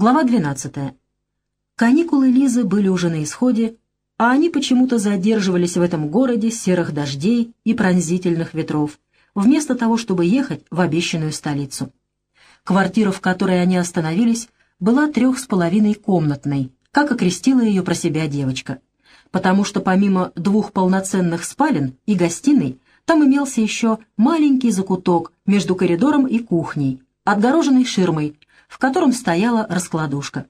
Глава 12. Каникулы Лизы были уже на исходе, а они почему-то задерживались в этом городе серых дождей и пронзительных ветров, вместо того, чтобы ехать в обещанную столицу. Квартира, в которой они остановились, была трех с половиной комнатной, как окрестила ее про себя девочка, потому что помимо двух полноценных спален и гостиной, там имелся еще маленький закуток между коридором и кухней, отгороженный ширмой, в котором стояла раскладушка.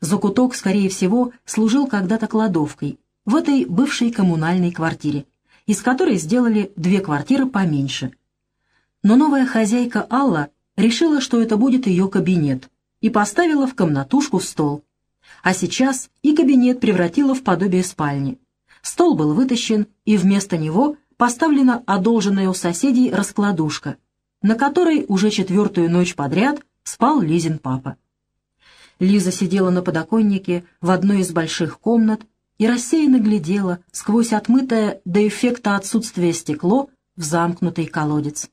Закуток, скорее всего, служил когда-то кладовкой в этой бывшей коммунальной квартире, из которой сделали две квартиры поменьше. Но новая хозяйка Алла решила, что это будет ее кабинет, и поставила в комнатушку стол. А сейчас и кабинет превратила в подобие спальни. Стол был вытащен, и вместо него поставлена одолженная у соседей раскладушка, на которой уже четвертую ночь подряд спал Лизин папа. Лиза сидела на подоконнике в одной из больших комнат и рассеянно глядела сквозь отмытое до эффекта отсутствия стекло в замкнутый колодец.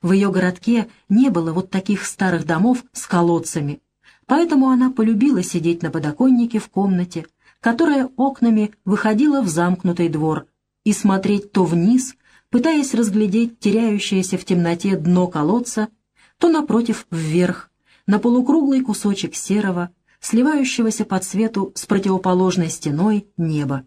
В ее городке не было вот таких старых домов с колодцами, поэтому она полюбила сидеть на подоконнике в комнате, которая окнами выходила в замкнутый двор, и смотреть то вниз, пытаясь разглядеть теряющееся в темноте дно колодца, то напротив вверх, на полукруглый кусочек серого, сливающегося по цвету с противоположной стеной неба.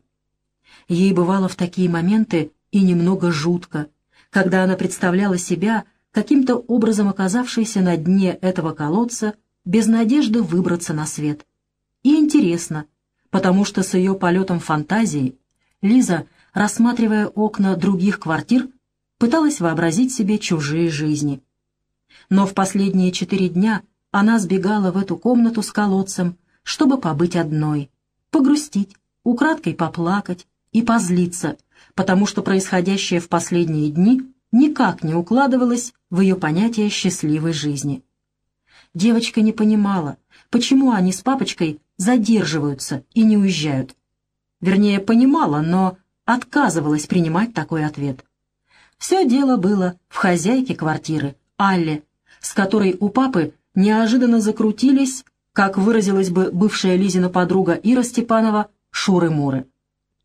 Ей бывало в такие моменты и немного жутко, когда она представляла себя каким-то образом оказавшейся на дне этого колодца без надежды выбраться на свет. И интересно, потому что с ее полетом фантазии Лиза, рассматривая окна других квартир, пыталась вообразить себе чужие жизни. Но в последние четыре дня она сбегала в эту комнату с колодцем, чтобы побыть одной, погрустить, украдкой поплакать и позлиться, потому что происходящее в последние дни никак не укладывалось в ее понятие счастливой жизни. Девочка не понимала, почему они с папочкой задерживаются и не уезжают. Вернее, понимала, но отказывалась принимать такой ответ. Все дело было в хозяйке квартиры, Алле, с которой у папы неожиданно закрутились, как выразилась бы бывшая Лизина подруга Ира Степанова, шуры-муры.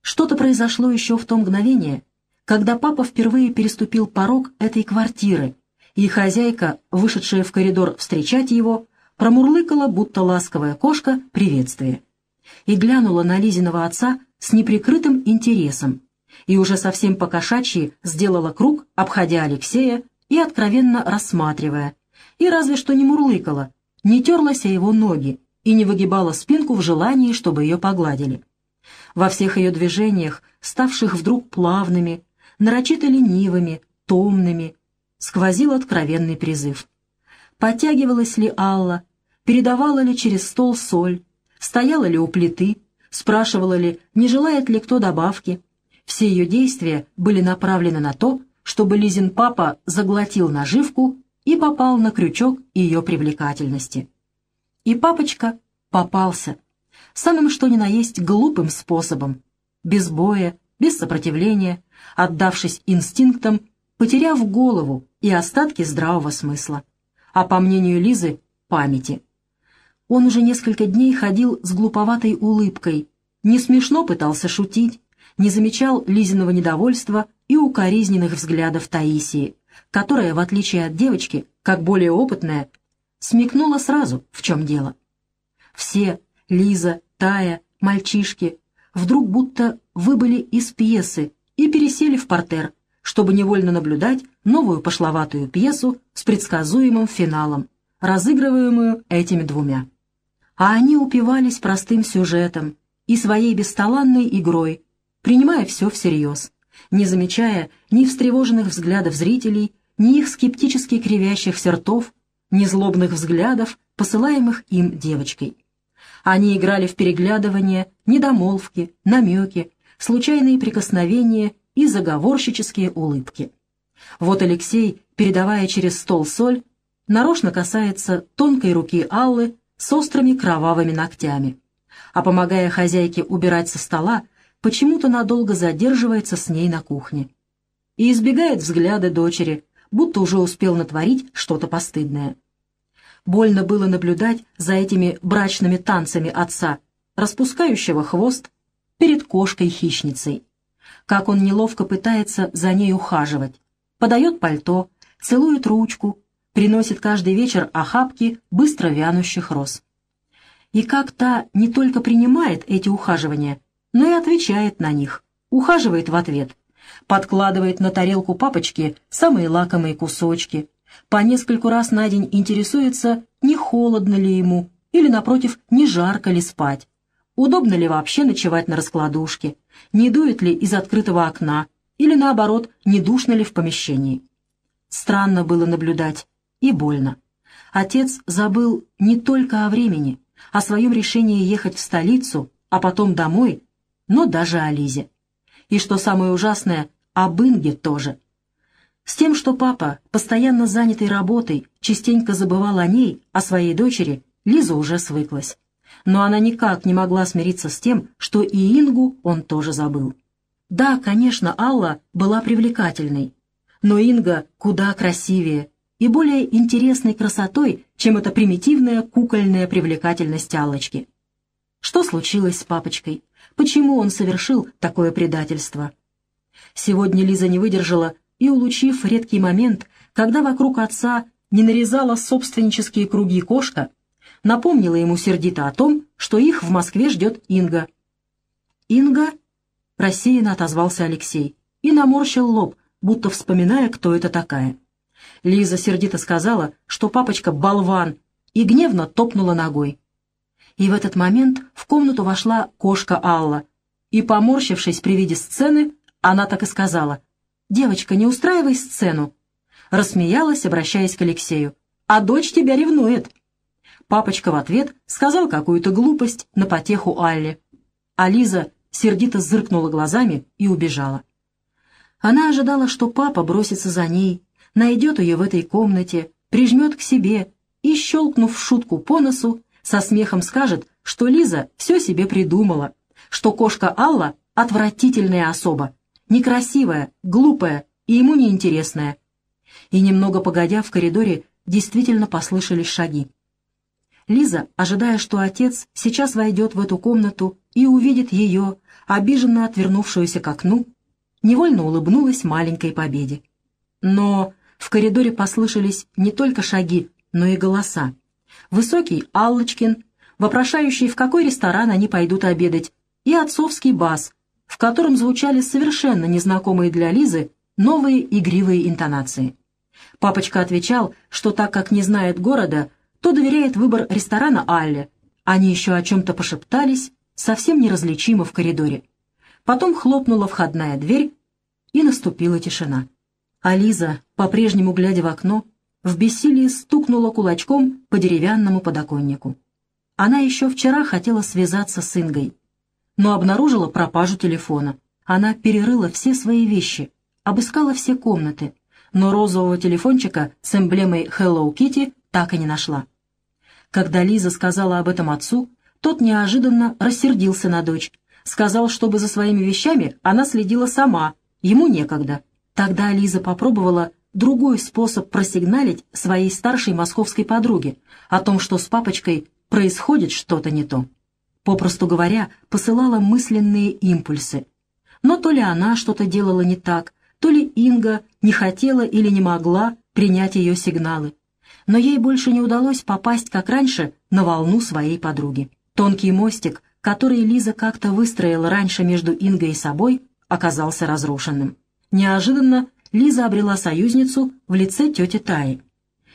Что-то произошло еще в то мгновение, когда папа впервые переступил порог этой квартиры, и хозяйка, вышедшая в коридор встречать его, промурлыкала, будто ласковая кошка, приветствие. И глянула на Лизиного отца с неприкрытым интересом, и уже совсем покошачьи сделала круг, обходя Алексея и откровенно рассматривая, и разве что не мурлыкала, не терлась о его ноги и не выгибала спинку в желании, чтобы ее погладили. Во всех ее движениях, ставших вдруг плавными, нарочито ленивыми, томными, сквозил откровенный призыв. Подтягивалась ли Алла, передавала ли через стол соль, стояла ли у плиты, спрашивала ли, не желает ли кто добавки. Все ее действия были направлены на то, чтобы Лизин папа заглотил наживку и попал на крючок ее привлекательности. И папочка попался, самым что ни на есть глупым способом, без боя, без сопротивления, отдавшись инстинктам, потеряв голову и остатки здравого смысла, а по мнению Лизы — памяти. Он уже несколько дней ходил с глуповатой улыбкой, не смешно пытался шутить, не замечал Лизиного недовольства и укоризненных взглядов Таисии, которая, в отличие от девочки, как более опытная, смекнула сразу, в чем дело. Все — Лиза, Тая, мальчишки — вдруг будто выбыли из пьесы и пересели в портер, чтобы невольно наблюдать новую пошловатую пьесу с предсказуемым финалом, разыгрываемую этими двумя. А они упивались простым сюжетом и своей бесталанной игрой, принимая все всерьез, не замечая ни встревоженных взглядов зрителей, ни их скептически кривящихся ртов, ни злобных взглядов, посылаемых им девочкой. Они играли в переглядывание, недомолвки, намеки, случайные прикосновения и заговорщические улыбки. Вот Алексей, передавая через стол соль, нарочно касается тонкой руки Аллы с острыми кровавыми ногтями, а помогая хозяйке убирать со стола, почему-то надолго задерживается с ней на кухне и избегает взгляда дочери, будто уже успел натворить что-то постыдное. Больно было наблюдать за этими брачными танцами отца, распускающего хвост перед кошкой-хищницей. Как он неловко пытается за ней ухаживать. Подает пальто, целует ручку, приносит каждый вечер охапки быстро вянущих роз. И как та не только принимает эти ухаживания, но и отвечает на них, ухаживает в ответ, подкладывает на тарелку папочки самые лакомые кусочки, по нескольку раз на день интересуется, не холодно ли ему, или, напротив, не жарко ли спать, удобно ли вообще ночевать на раскладушке, не дует ли из открытого окна, или, наоборот, не душно ли в помещении. Странно было наблюдать, и больно. Отец забыл не только о времени, о своем решении ехать в столицу, а потом домой, но даже о Лизе. И что самое ужасное, об Инге тоже. С тем, что папа, постоянно занятый работой, частенько забывал о ней, о своей дочери, Лиза уже свыклась. Но она никак не могла смириться с тем, что и Ингу он тоже забыл. Да, конечно, Алла была привлекательной, но Инга куда красивее и более интересной красотой, чем эта примитивная кукольная привлекательность Аллочки. Что случилось с папочкой? Почему он совершил такое предательство? Сегодня Лиза не выдержала и, улучив редкий момент, когда вокруг отца не нарезала собственнические круги кошка, напомнила ему сердито о том, что их в Москве ждет Инга. «Инга?» — рассеянно отозвался Алексей и наморщил лоб, будто вспоминая, кто это такая. Лиза сердито сказала, что папочка — болван, и гневно топнула ногой. И в этот момент в комнату вошла кошка Алла, и, поморщившись при виде сцены, она так и сказала, «Девочка, не устраивай сцену». Рассмеялась, обращаясь к Алексею, «А дочь тебя ревнует». Папочка в ответ сказал какую-то глупость на потеху Алле, а Лиза сердито зыркнула глазами и убежала. Она ожидала, что папа бросится за ней, найдет ее в этой комнате, прижмет к себе и, щелкнув шутку по носу, со смехом скажет, что Лиза все себе придумала, что кошка Алла — отвратительная особа, некрасивая, глупая и ему неинтересная. И немного погодя в коридоре действительно послышались шаги. Лиза, ожидая, что отец сейчас войдет в эту комнату и увидит ее, обиженно отвернувшуюся к окну, невольно улыбнулась маленькой победе. Но в коридоре послышались не только шаги, но и голоса. Высокий Аллочкин, вопрошающий, в какой ресторан они пойдут обедать, и отцовский бас, в котором звучали совершенно незнакомые для Лизы новые игривые интонации. Папочка отвечал, что так как не знает города, то доверяет выбор ресторана Алле. Они еще о чем-то пошептались, совсем неразличимо в коридоре. Потом хлопнула входная дверь, и наступила тишина. А Лиза, по-прежнему глядя в окно, в бессилии стукнула кулачком по деревянному подоконнику. Она еще вчера хотела связаться с Ингой, но обнаружила пропажу телефона. Она перерыла все свои вещи, обыскала все комнаты, но розового телефончика с эмблемой Hello Kitty так и не нашла. Когда Лиза сказала об этом отцу, тот неожиданно рассердился на дочь, сказал, чтобы за своими вещами она следила сама, ему некогда. Тогда Лиза попробовала другой способ просигналить своей старшей московской подруге о том, что с папочкой происходит что-то не то. Попросту говоря, посылала мысленные импульсы. Но то ли она что-то делала не так, то ли Инга не хотела или не могла принять ее сигналы. Но ей больше не удалось попасть, как раньше, на волну своей подруги. Тонкий мостик, который Лиза как-то выстроила раньше между Ингой и собой, оказался разрушенным. Неожиданно Лиза обрела союзницу в лице тети Таи.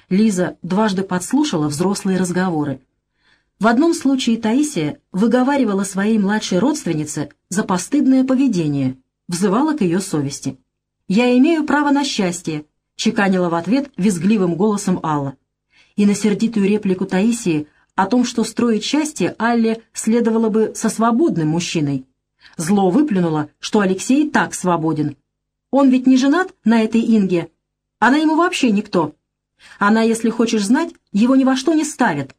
Лиза дважды подслушала взрослые разговоры. В одном случае Таисия выговаривала своей младшей родственнице за постыдное поведение, взывала к ее совести. «Я имею право на счастье», — чеканила в ответ визгливым голосом Алла. И на сердитую реплику Таисии о том, что строить счастье Алле следовало бы со свободным мужчиной. Зло выплюнуло, что Алексей так свободен, он ведь не женат на этой Инге. Она ему вообще никто. Она, если хочешь знать, его ни во что не ставит.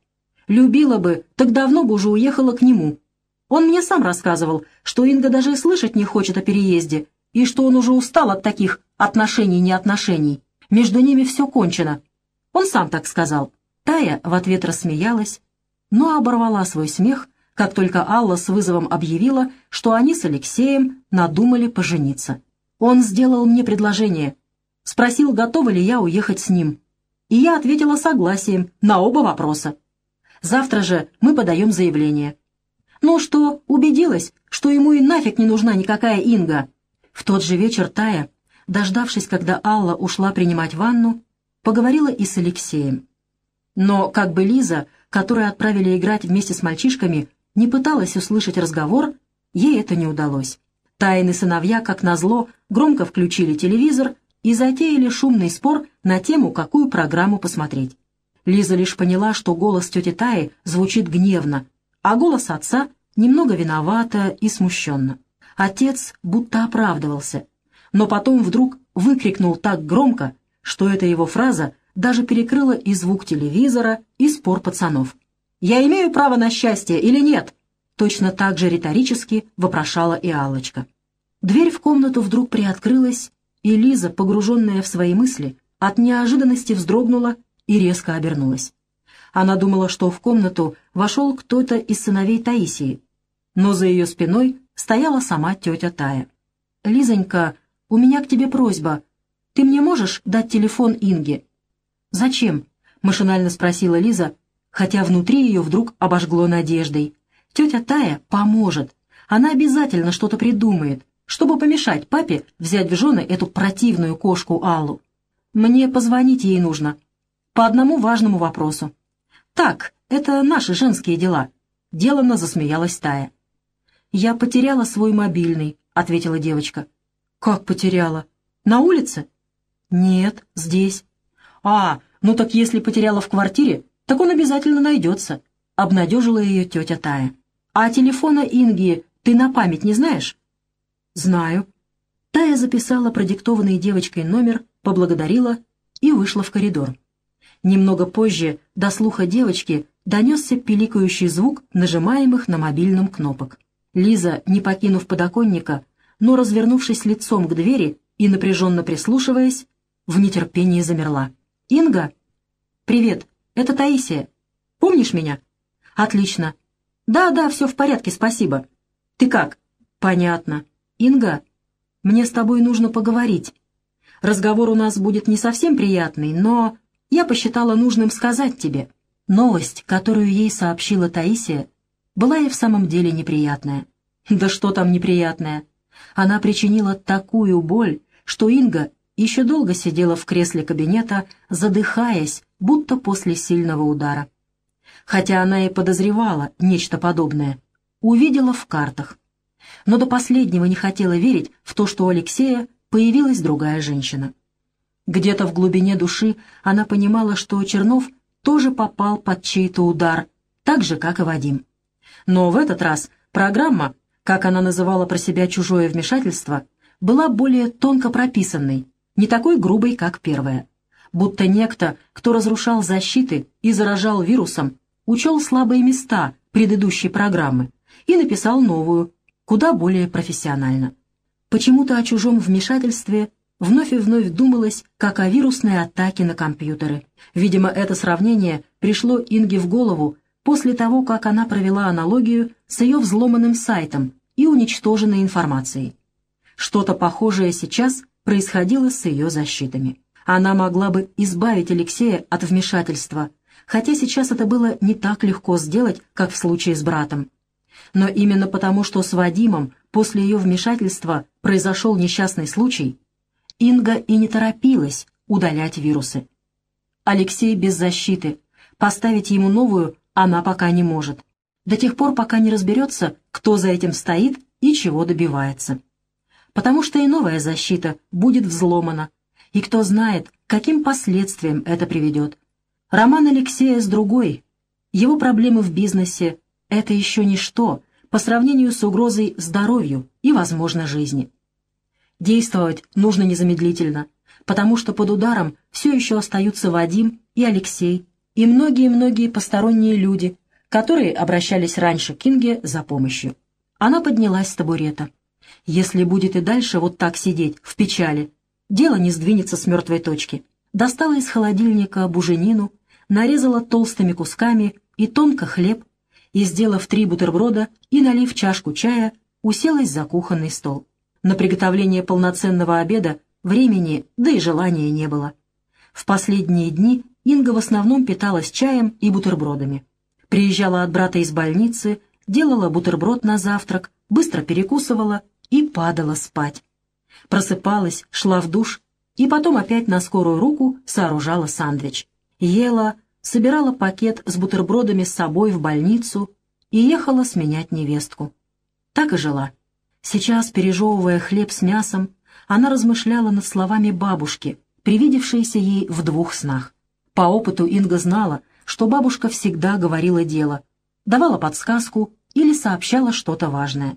Любила бы, так давно бы уже уехала к нему. Он мне сам рассказывал, что Инга даже и слышать не хочет о переезде, и что он уже устал от таких отношений-неотношений. Между ними все кончено. Он сам так сказал. Тая в ответ рассмеялась, но оборвала свой смех, как только Алла с вызовом объявила, что они с Алексеем надумали пожениться. Он сделал мне предложение, спросил, готова ли я уехать с ним, и я ответила согласием на оба вопроса. Завтра же мы подаем заявление. Ну что, убедилась, что ему и нафиг не нужна никакая Инга. В тот же вечер Тая, дождавшись, когда Алла ушла принимать ванну, поговорила и с Алексеем. Но как бы Лиза, которую отправили играть вместе с мальчишками, не пыталась услышать разговор, ей это не удалось. Тайны сыновья, как назло, громко включили телевизор и затеяли шумный спор на тему, какую программу посмотреть. Лиза лишь поняла, что голос тети Таи звучит гневно, а голос отца немного виновато и смущенно. Отец будто оправдывался, но потом вдруг выкрикнул так громко, что эта его фраза даже перекрыла и звук телевизора, и спор пацанов. «Я имею право на счастье или нет?» Точно так же риторически вопрошала и Аллочка. Дверь в комнату вдруг приоткрылась, и Лиза, погруженная в свои мысли, от неожиданности вздрогнула и резко обернулась. Она думала, что в комнату вошел кто-то из сыновей Таисии, но за ее спиной стояла сама тетя Тая. «Лизонька, у меня к тебе просьба. Ты мне можешь дать телефон Инге?» «Зачем?» — машинально спросила Лиза, хотя внутри ее вдруг обожгло надеждой. «Тетя Тая поможет. Она обязательно что-то придумает, чтобы помешать папе взять в жены эту противную кошку Аллу. Мне позвонить ей нужно. По одному важному вопросу». «Так, это наши женские дела», — деланно засмеялась Тая. «Я потеряла свой мобильный», — ответила девочка. «Как потеряла? На улице?» «Нет, здесь». «А, ну так если потеряла в квартире, так он обязательно найдется», — обнадежила ее тетя Тая. «А телефона Инги ты на память не знаешь?» «Знаю». Тая записала продиктованный девочкой номер, поблагодарила и вышла в коридор. Немного позже до слуха девочки донесся пиликающий звук нажимаемых на мобильном кнопок. Лиза, не покинув подоконника, но развернувшись лицом к двери и напряженно прислушиваясь, в нетерпении замерла. «Инга?» «Привет, это Таисия. Помнишь меня?» «Отлично. Да-да, все в порядке, спасибо. Ты как?» «Понятно. Инга, мне с тобой нужно поговорить. Разговор у нас будет не совсем приятный, но я посчитала нужным сказать тебе. Новость, которую ей сообщила Таисия, была и в самом деле неприятная. Да что там неприятная? Она причинила такую боль, что Инга еще долго сидела в кресле кабинета, задыхаясь, будто после сильного удара. Хотя она и подозревала нечто подобное, увидела в картах. Но до последнего не хотела верить в то, что у Алексея появилась другая женщина. Где-то в глубине души она понимала, что Чернов тоже попал под чей-то удар, так же, как и Вадим. Но в этот раз программа, как она называла про себя чужое вмешательство, была более тонко прописанной, не такой грубой, как первая. Будто некто, кто разрушал защиты и заражал вирусом, учел слабые места предыдущей программы и написал новую, куда более профессионально. Почему-то о чужом вмешательстве вновь и вновь думалось, как о вирусной атаке на компьютеры. Видимо, это сравнение пришло Инге в голову после того, как она провела аналогию с ее взломанным сайтом и уничтоженной информацией. Что-то похожее сейчас происходило с ее защитами. Она могла бы избавить Алексея от вмешательства, хотя сейчас это было не так легко сделать, как в случае с братом. Но именно потому, что с Вадимом после ее вмешательства произошел несчастный случай, Инга и не торопилась удалять вирусы. Алексей без защиты, поставить ему новую она пока не может, до тех пор, пока не разберется, кто за этим стоит и чего добивается потому что и новая защита будет взломана, и кто знает, каким последствиям это приведет. Роман Алексея с другой. Его проблемы в бизнесе — это еще ничто по сравнению с угрозой здоровью и, возможно, жизни. Действовать нужно незамедлительно, потому что под ударом все еще остаются Вадим и Алексей, и многие-многие посторонние люди, которые обращались раньше к Инге за помощью. Она поднялась с табурета. Если будет и дальше вот так сидеть, в печали, дело не сдвинется с мертвой точки. Достала из холодильника буженину, нарезала толстыми кусками и тонко хлеб, и, сделав три бутерброда и налив чашку чая, уселась за кухонный стол. На приготовление полноценного обеда времени, да и желания не было. В последние дни Инга в основном питалась чаем и бутербродами. Приезжала от брата из больницы, делала бутерброд на завтрак, быстро перекусывала и падала спать. Просыпалась, шла в душ и потом опять на скорую руку сооружала сандвич. Ела, собирала пакет с бутербродами с собой в больницу и ехала сменять невестку. Так и жила. Сейчас, пережевывая хлеб с мясом, она размышляла над словами бабушки, привидевшиеся ей в двух снах. По опыту Инга знала, что бабушка всегда говорила дело, давала подсказку или сообщала что-то важное.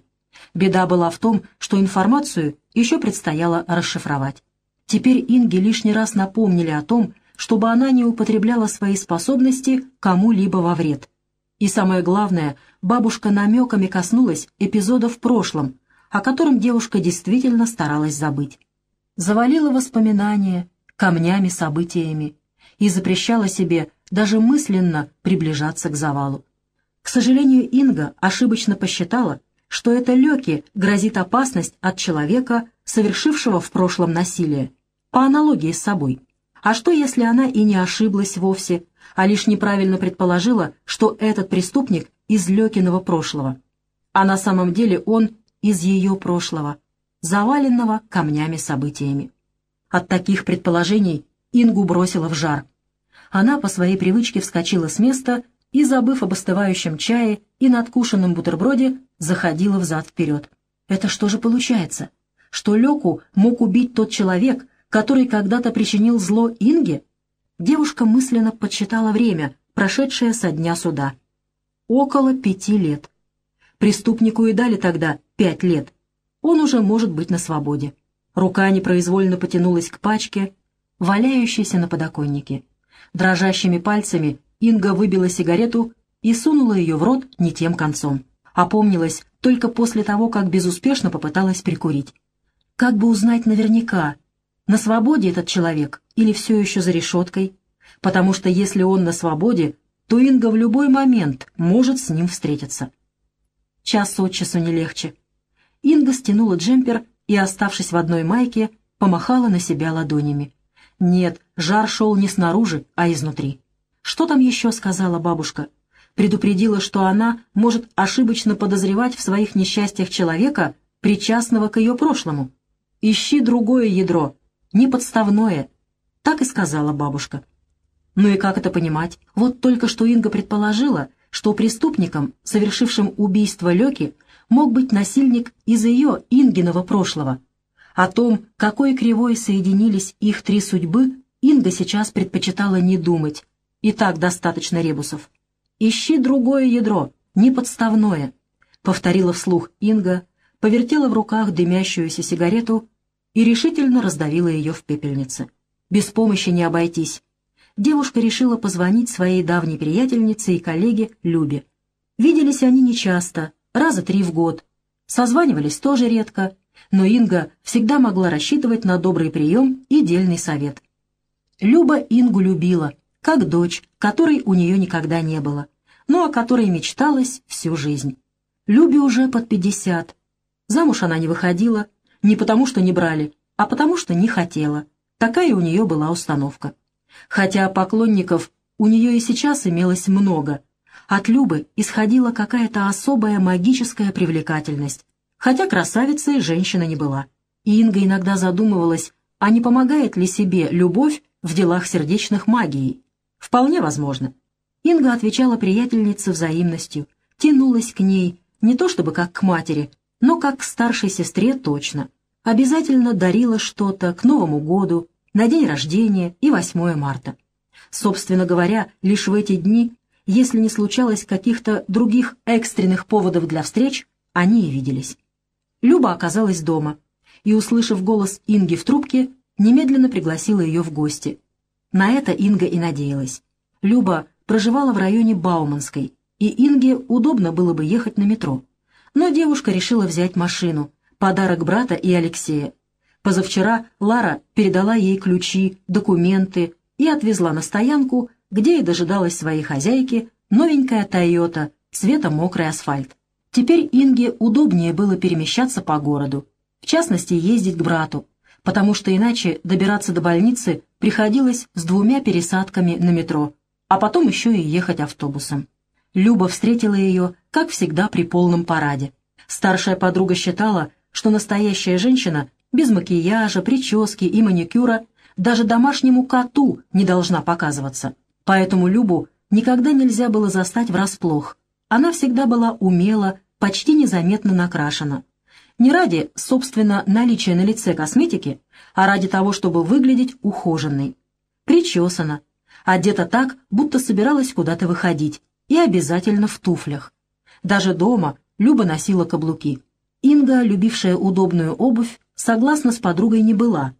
Беда была в том, что информацию еще предстояло расшифровать. Теперь Инге лишний раз напомнили о том, чтобы она не употребляла свои способности кому-либо во вред. И самое главное, бабушка намеками коснулась эпизода в прошлом, о котором девушка действительно старалась забыть. Завалила воспоминания камнями, событиями и запрещала себе даже мысленно приближаться к завалу. К сожалению, Инга ошибочно посчитала, что это Лёке грозит опасность от человека, совершившего в прошлом насилие, по аналогии с собой. А что, если она и не ошиблась вовсе, а лишь неправильно предположила, что этот преступник из Лёкиного прошлого, а на самом деле он из ее прошлого, заваленного камнями событиями. От таких предположений Ингу бросила в жар. Она по своей привычке вскочила с места и, забыв об остывающем чае и надкушенном бутерброде, заходила взад-вперед. Это что же получается? Что Лёку мог убить тот человек, который когда-то причинил зло Инге? Девушка мысленно подсчитала время, прошедшее со дня суда. Около пяти лет. Преступнику и дали тогда пять лет. Он уже может быть на свободе. Рука непроизвольно потянулась к пачке, валяющейся на подоконнике. Дрожащими пальцами Инга выбила сигарету и сунула ее в рот не тем концом. Опомнилась только после того, как безуспешно попыталась прикурить. Как бы узнать наверняка, на свободе этот человек или все еще за решеткой, потому что если он на свободе, то Инга в любой момент может с ним встретиться. Час от часу не легче. Инга стянула джемпер и, оставшись в одной майке, помахала на себя ладонями. Нет, жар шел не снаружи, а изнутри. Что там еще сказала бабушка? Предупредила, что она может ошибочно подозревать в своих несчастьях человека, причастного к ее прошлому. «Ищи другое ядро, не подставное», — так и сказала бабушка. Ну и как это понимать? Вот только что Инга предположила, что преступником, совершившим убийство Лёки, мог быть насильник из ее Ингиного прошлого. О том, какой кривой соединились их три судьбы, Инга сейчас предпочитала не думать. И так достаточно ребусов. «Ищи другое ядро, не подставное», — повторила вслух Инга, повертела в руках дымящуюся сигарету и решительно раздавила ее в пепельнице. Без помощи не обойтись. Девушка решила позвонить своей давней приятельнице и коллеге Любе. Виделись они нечасто, раза три в год. Созванивались тоже редко, но Инга всегда могла рассчитывать на добрый прием и дельный совет. Люба Ингу любила, как дочь, которой у нее никогда не было, но о которой мечталась всю жизнь. Любе уже под пятьдесят. Замуж она не выходила, не потому что не брали, а потому что не хотела. Такая у нее была установка. Хотя поклонников у нее и сейчас имелось много, от Любы исходила какая-то особая магическая привлекательность, хотя красавицей женщина не была. И Инга иногда задумывалась, а не помогает ли себе любовь в делах сердечных магией. Вполне возможно. Инга отвечала приятельнице взаимностью, тянулась к ней, не то чтобы как к матери, но как к старшей сестре точно. Обязательно дарила что-то к Новому году, на день рождения и 8 марта. Собственно говоря, лишь в эти дни если не случалось каких-то других экстренных поводов для встреч, они и виделись. Люба оказалась дома и, услышав голос Инги в трубке, немедленно пригласила ее в гости. На это Инга и надеялась. Люба проживала в районе Бауманской, и Инге удобно было бы ехать на метро. Но девушка решила взять машину, подарок брата и Алексея. Позавчера Лара передала ей ключи, документы и отвезла на стоянку где и дожидалась своей хозяйки новенькая «Тойота» цвета мокрый асфальт. Теперь Инге удобнее было перемещаться по городу, в частности, ездить к брату, потому что иначе добираться до больницы приходилось с двумя пересадками на метро, а потом еще и ехать автобусом. Люба встретила ее, как всегда, при полном параде. Старшая подруга считала, что настоящая женщина без макияжа, прически и маникюра даже домашнему коту не должна показываться. Поэтому Любу никогда нельзя было застать врасплох. Она всегда была умела, почти незаметно накрашена. Не ради, собственно, наличия на лице косметики, а ради того, чтобы выглядеть ухоженной. Причесана, одета так, будто собиралась куда-то выходить, и обязательно в туфлях. Даже дома Люба носила каблуки. Инга, любившая удобную обувь, согласна с подругой не была,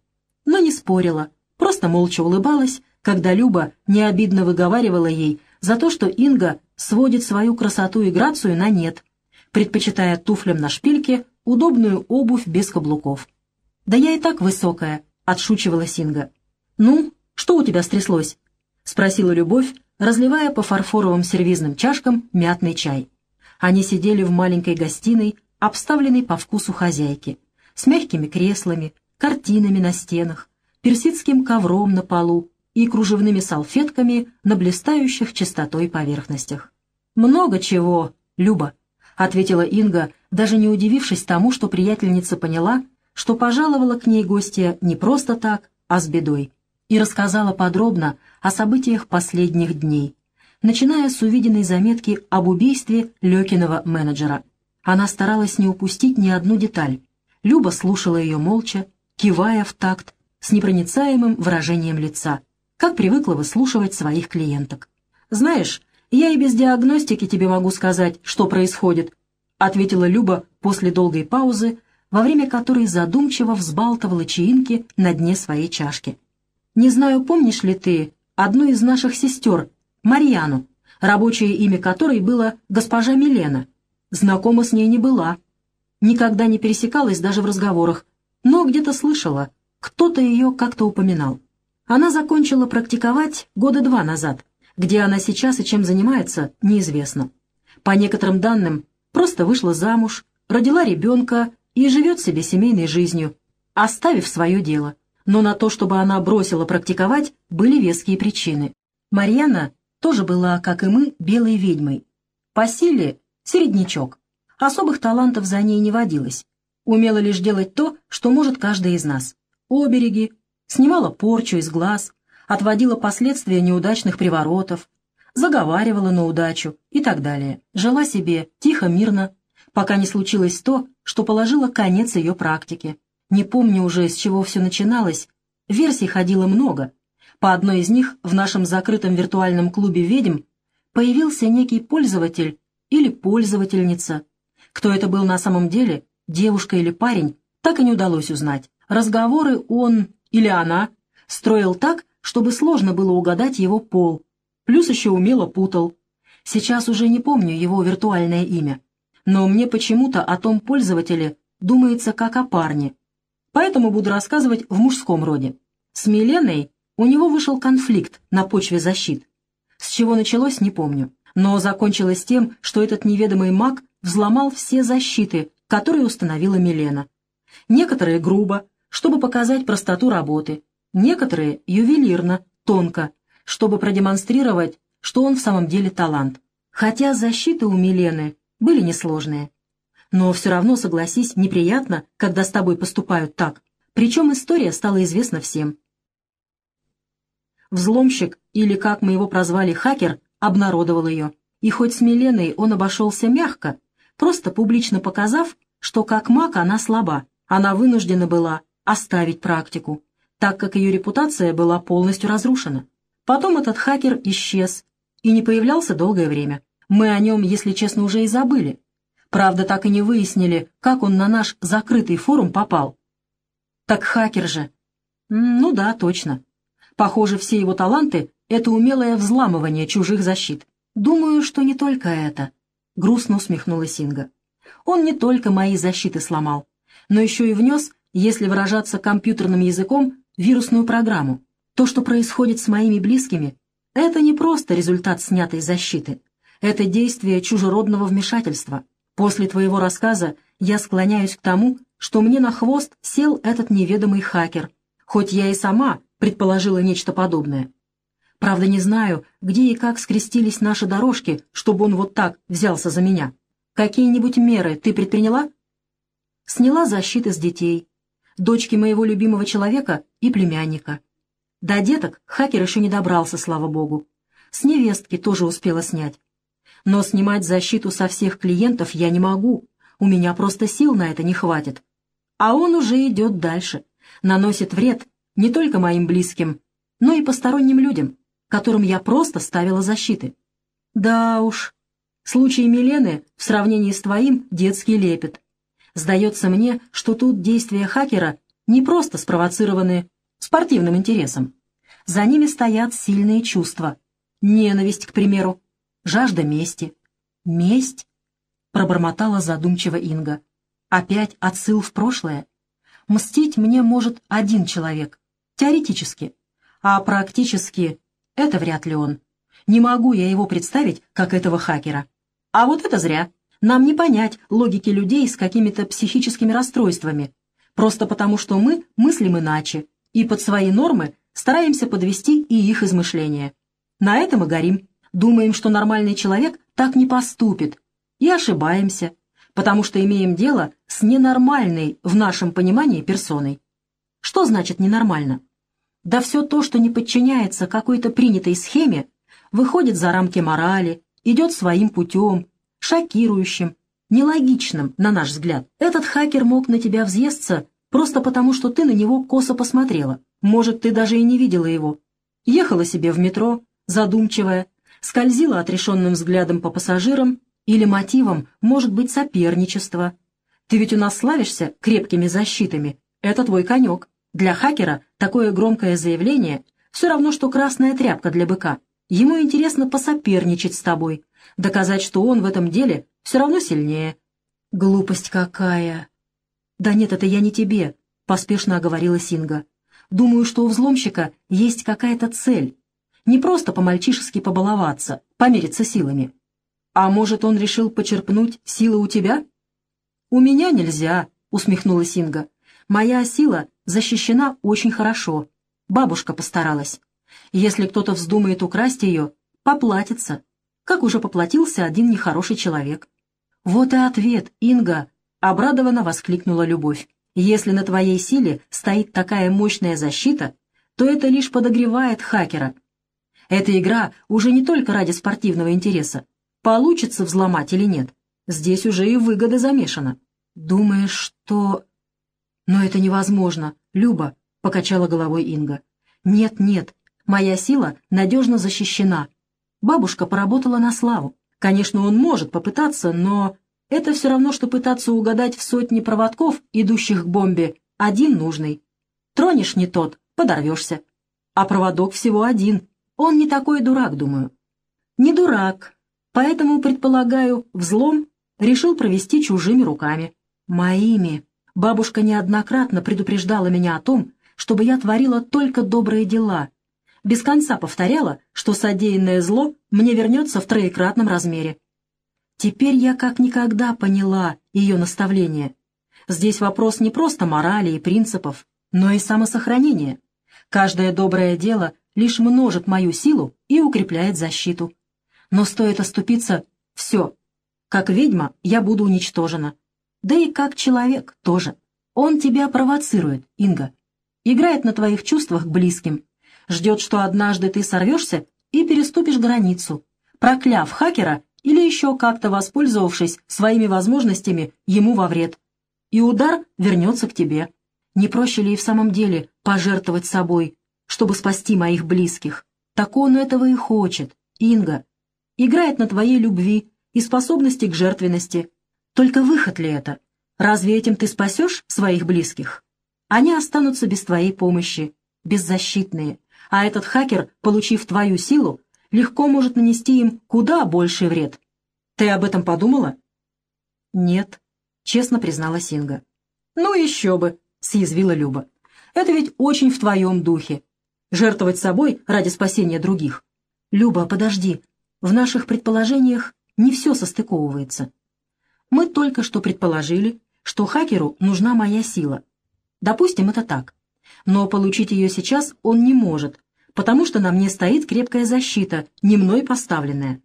но не спорила, просто молча улыбалась, когда Люба необидно выговаривала ей за то, что Инга сводит свою красоту и грацию на нет, предпочитая туфлям на шпильке удобную обувь без каблуков. «Да я и так высокая», — отшучивала Синга. «Ну, что у тебя стряслось?» — спросила Любовь, разливая по фарфоровым сервизным чашкам мятный чай. Они сидели в маленькой гостиной, обставленной по вкусу хозяйки, с мягкими креслами, картинами на стенах, персидским ковром на полу и кружевными салфетками на блистающих чистотой поверхностях. «Много чего, Люба», — ответила Инга, даже не удивившись тому, что приятельница поняла, что пожаловала к ней гостья не просто так, а с бедой, и рассказала подробно о событиях последних дней, начиная с увиденной заметки об убийстве Лекиного менеджера. Она старалась не упустить ни одну деталь. Люба слушала ее молча, кивая в такт, с непроницаемым выражением лица, как привыкла выслушивать своих клиенток. «Знаешь, я и без диагностики тебе могу сказать, что происходит», ответила Люба после долгой паузы, во время которой задумчиво взбалтывала чаинки на дне своей чашки. «Не знаю, помнишь ли ты одну из наших сестер, Марьяну, рабочее имя которой было госпожа Милена. Знакома с ней не была, никогда не пересекалась даже в разговорах, но где-то слышала, кто-то ее как-то упоминал. Она закончила практиковать года два назад, где она сейчас и чем занимается, неизвестно. По некоторым данным, просто вышла замуж, родила ребенка и живет себе семейной жизнью, оставив свое дело. Но на то, чтобы она бросила практиковать, были веские причины. Марьяна тоже была, как и мы, белой ведьмой. По силе — середнячок. Особых талантов за ней не водилось. Умела лишь делать то, что может каждый из нас. Обереги, снимала порчу из глаз, отводила последствия неудачных приворотов, заговаривала на удачу и так далее. Жила себе тихо, мирно, пока не случилось то, что положило конец ее практике. Не помню уже, с чего все начиналось. Версий ходило много, по одной из них в нашем закрытом виртуальном клубе ведьм появился некий пользователь или пользовательница. Кто это был на самом деле, девушка или парень, так и не удалось узнать. Разговоры он или она строил так, чтобы сложно было угадать его пол, плюс еще умело путал. Сейчас уже не помню его виртуальное имя, но мне почему-то о том пользователе думается как о парне, поэтому буду рассказывать в мужском роде. С Миленой у него вышел конфликт на почве защит. С чего началось, не помню. Но закончилось тем, что этот неведомый маг взломал все защиты, которые установила Милена. Некоторые грубо, чтобы показать простоту работы, некоторые ювелирно, тонко, чтобы продемонстрировать, что он в самом деле талант. Хотя защиты у Милены были несложные. Но все равно, согласись, неприятно, когда с тобой поступают так. Причем история стала известна всем. Взломщик, или, как мы его прозвали, хакер, обнародовал ее. И хоть с Миленой он обошелся мягко, просто публично показав, что как маг она слаба, она вынуждена была оставить практику, так как ее репутация была полностью разрушена. Потом этот хакер исчез и не появлялся долгое время. Мы о нем, если честно, уже и забыли. Правда, так и не выяснили, как он на наш закрытый форум попал. Так хакер же. Ну да, точно. Похоже, все его таланты — это умелое взламывание чужих защит. Думаю, что не только это. Грустно усмехнулась Инга. Он не только мои защиты сломал, но еще и внес, если выражаться компьютерным языком, вирусную программу. То, что происходит с моими близкими, Это не просто результат снятой защиты. Это действие чужеродного вмешательства. После твоего рассказа я склоняюсь к тому, что мне на хвост сел этот неведомый хакер, хоть я и сама предположила нечто подобное. Правда, не знаю, где и как скрестились наши дорожки, чтобы он вот так взялся за меня. Какие-нибудь меры ты предприняла? Сняла защиты с детей, дочки моего любимого человека и племянника. До деток хакер еще не добрался, слава богу. С невестки тоже успела снять. Но снимать защиту со всех клиентов я не могу, у меня просто сил на это не хватит. А он уже идет дальше, наносит вред не только моим близким, но и посторонним людям, которым я просто ставила защиты. Да уж, случай Милены в сравнении с твоим детский лепет. Сдается мне, что тут действия хакера не просто спровоцированы спортивным интересом. За ними стоят сильные чувства. Ненависть, к примеру, жажда мести. Месть? Пробормотала задумчиво Инга. Опять отсыл в прошлое? Мстить мне может один человек, теоретически, а практически это вряд ли он. Не могу я его представить, как этого хакера. А вот это зря. Нам не понять логики людей с какими-то психическими расстройствами, просто потому что мы мыслим иначе и под свои нормы стараемся подвести и их измышления. На этом и горим. Думаем, что нормальный человек так не поступит, и ошибаемся, потому что имеем дело с ненормальной в нашем понимании персоной. Что значит ненормально? Да все то, что не подчиняется какой-то принятой схеме, выходит за рамки морали, идет своим путем, шокирующим, нелогичным, на наш взгляд. Этот хакер мог на тебя взъесться просто потому, что ты на него косо посмотрела. Может, ты даже и не видела его. Ехала себе в метро, задумчивая, скользила отрешенным взглядом по пассажирам, или мотивом может быть соперничество. Ты ведь у нас славишься крепкими защитами. Это твой конек. Для хакера такое громкое заявление все равно, что красная тряпка для быка. Ему интересно посоперничать с тобой, доказать, что он в этом деле все равно сильнее. Глупость какая! Да нет, это я не тебе, поспешно оговорила Синга. Думаю, что у взломщика есть какая-то цель. Не просто по-мальчишески побаловаться, помериться силами. А может, он решил почерпнуть силы у тебя? У меня нельзя, усмехнулась Инга. Моя сила защищена очень хорошо. Бабушка постаралась. Если кто-то вздумает украсть ее, поплатится, как уже поплатился один нехороший человек. Вот и ответ, Инга, обрадованно воскликнула Любовь. Если на твоей силе стоит такая мощная защита, то это лишь подогревает хакера. Эта игра уже не только ради спортивного интереса. Получится взломать или нет, здесь уже и выгода замешана. Думаешь, что... Но это невозможно, Люба, — покачала головой Инга. Нет, нет, моя сила надежно защищена. Бабушка поработала на славу. Конечно, он может попытаться, но это все равно, что пытаться угадать в сотни проводков, идущих к бомбе, один нужный. Тронешь не тот, подорвешься. А проводок всего один. Он не такой дурак, думаю. Не дурак, поэтому, предполагаю, взлом решил провести чужими руками. Моими. Бабушка неоднократно предупреждала меня о том, чтобы я творила только добрые дела. Без конца повторяла, что содеянное зло мне вернется в троекратном размере. Теперь я как никогда поняла ее наставление. Здесь вопрос не просто морали и принципов, но и самосохранения. Каждое доброе дело лишь множит мою силу и укрепляет защиту. Но стоит оступиться — все. Как ведьма я буду уничтожена. Да и как человек тоже. Он тебя провоцирует, Инга. Играет на твоих чувствах к близким. Ждет, что однажды ты сорвешься и переступишь границу, прокляв хакера или еще как-то воспользовавшись своими возможностями ему во вред. И удар вернется к тебе. Не проще ли и в самом деле пожертвовать собой, чтобы спасти моих близких? Так он этого и хочет, Инга. Играет на твоей любви и способности к жертвенности, только выход ли это? Разве этим ты спасешь своих близких? Они останутся без твоей помощи, беззащитные, а этот хакер, получив твою силу, легко может нанести им куда больший вред. Ты об этом подумала? Нет, честно признала Синга. Ну еще бы, съязвила Люба. Это ведь очень в твоем духе. Жертвовать собой ради спасения других. «Люба, подожди. В наших предположениях не все состыковывается. Мы только что предположили, что хакеру нужна моя сила. Допустим, это так. Но получить ее сейчас он не может, потому что на мне стоит крепкая защита, не мной поставленная.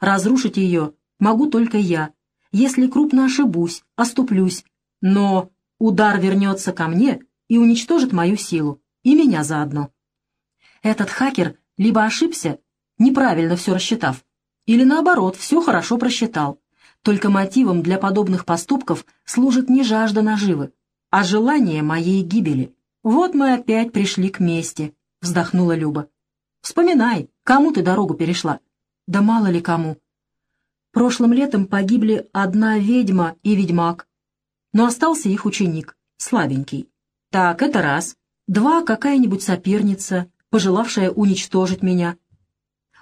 Разрушить ее могу только я, если крупно ошибусь, оступлюсь, но удар вернется ко мне и уничтожит мою силу, и меня заодно. Этот хакер либо ошибся, неправильно все рассчитав, или наоборот, все хорошо просчитал. Только мотивом для подобных поступков служит не жажда наживы, а желание моей гибели. Вот мы опять пришли к мести, вздохнула Люба. Вспоминай, кому ты дорогу перешла. Да мало ли кому. Прошлым летом погибли одна ведьма и ведьмак, но остался их ученик, слабенький. Так, это раз. Два, какая-нибудь соперница, пожелавшая уничтожить меня.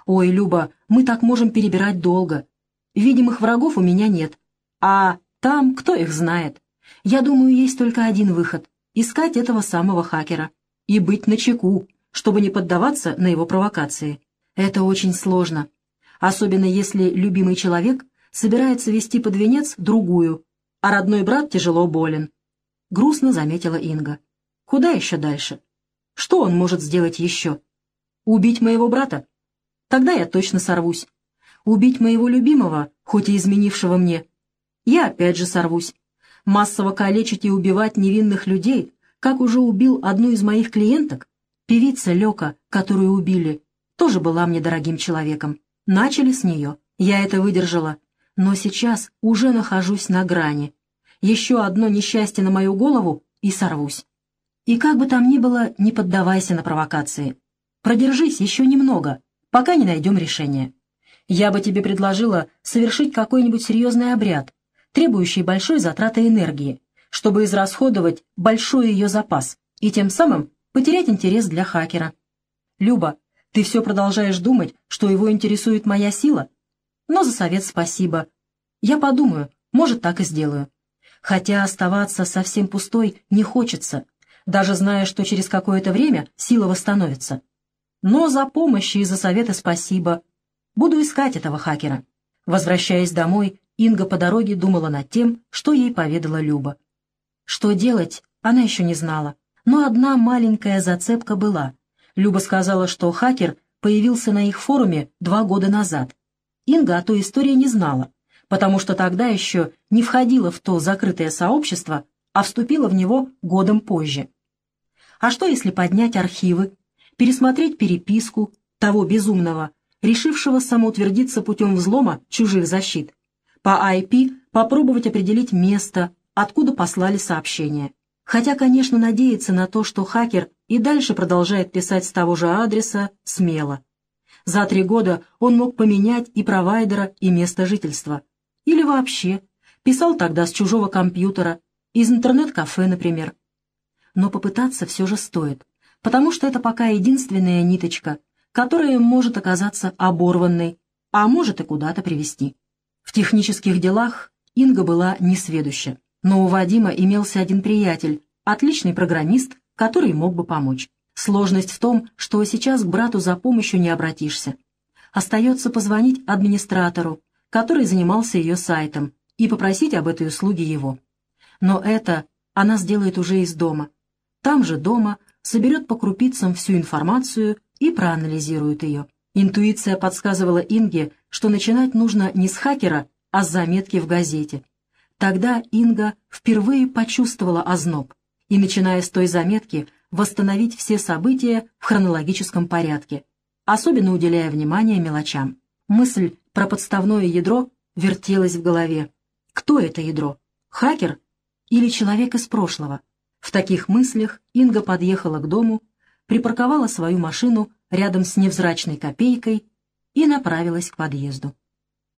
Ой, Люба, мы так можем перебирать долго. Видимых врагов у меня нет. А там кто их знает? Я думаю, есть только один выход — искать этого самого хакера. И быть начеку, чтобы не поддаваться на его провокации. Это очень сложно особенно если любимый человек собирается вести под венец другую, а родной брат тяжело болен. Грустно заметила Инга. Куда еще дальше? Что он может сделать еще? Убить моего брата? Тогда я точно сорвусь. Убить моего любимого, хоть и изменившего мне, я опять же сорвусь. Массово калечить и убивать невинных людей, как уже убил одну из моих клиенток, певица Лёка, которую убили, тоже была мне дорогим человеком. Начали с нее. Я это выдержала. Но сейчас уже нахожусь на грани. Еще одно несчастье на мою голову и сорвусь. И как бы там ни было, не поддавайся на провокации. Продержись еще немного, пока не найдем решения. Я бы тебе предложила совершить какой-нибудь серьезный обряд, требующий большой затраты энергии, чтобы израсходовать большой ее запас и тем самым потерять интерес для хакера. Люба, ты все продолжаешь думать, что его интересует моя сила? Но за совет спасибо. Я подумаю, может, так и сделаю. Хотя оставаться совсем пустой не хочется, даже зная, что через какое-то время сила восстановится. Но за помощь и за советы спасибо. Буду искать этого хакера. Возвращаясь домой, Инга по дороге думала над тем, что ей поведала Люба. Что делать, она еще не знала. Но одна маленькая зацепка была. Люба сказала, что хакер появился на их форуме два года назад. Инга о той истории не знала, потому что тогда еще не входила в то закрытое сообщество, а вступила в него годом позже. А что, если поднять архивы, пересмотреть переписку того безумного, решившего самоутвердиться путем взлома чужих защит, по IP попробовать определить место, откуда послали сообщение. Хотя, конечно, надеяться на то, что хакер и дальше продолжает писать с того же адреса смело. За три года он мог поменять и провайдера, и место жительства. Или вообще писал тогда с чужого компьютера, из интернет-кафе, например. Но попытаться все же стоит, потому что это пока единственная ниточка, которая может оказаться оборванной, а может и куда-то привести. В технических делах Инга была несведуща, но у Вадима имелся один приятель, отличный программист, который мог бы помочь. Сложность в том, что сейчас к брату за помощью не обратишься. Остается позвонить администратору, который занимался ее сайтом, и попросить об этой услуге его. Но это она сделает уже из дома. Там же дома соберет по крупицам всю информацию и проанализирует ее. Интуиция подсказывала Инге, что начинать нужно не с хакера, а с заметки в газете. Тогда Инга впервые почувствовала озноб и, начиная с той заметки, восстановить все события в хронологическом порядке, особенно уделяя внимание мелочам. Мысль про подставное ядро вертелась в голове. Кто это ядро? Хакер или человек из прошлого? В таких мыслях Инга подъехала к дому, припарковала свою машину рядом с невзрачной копейкой и направилась к подъезду.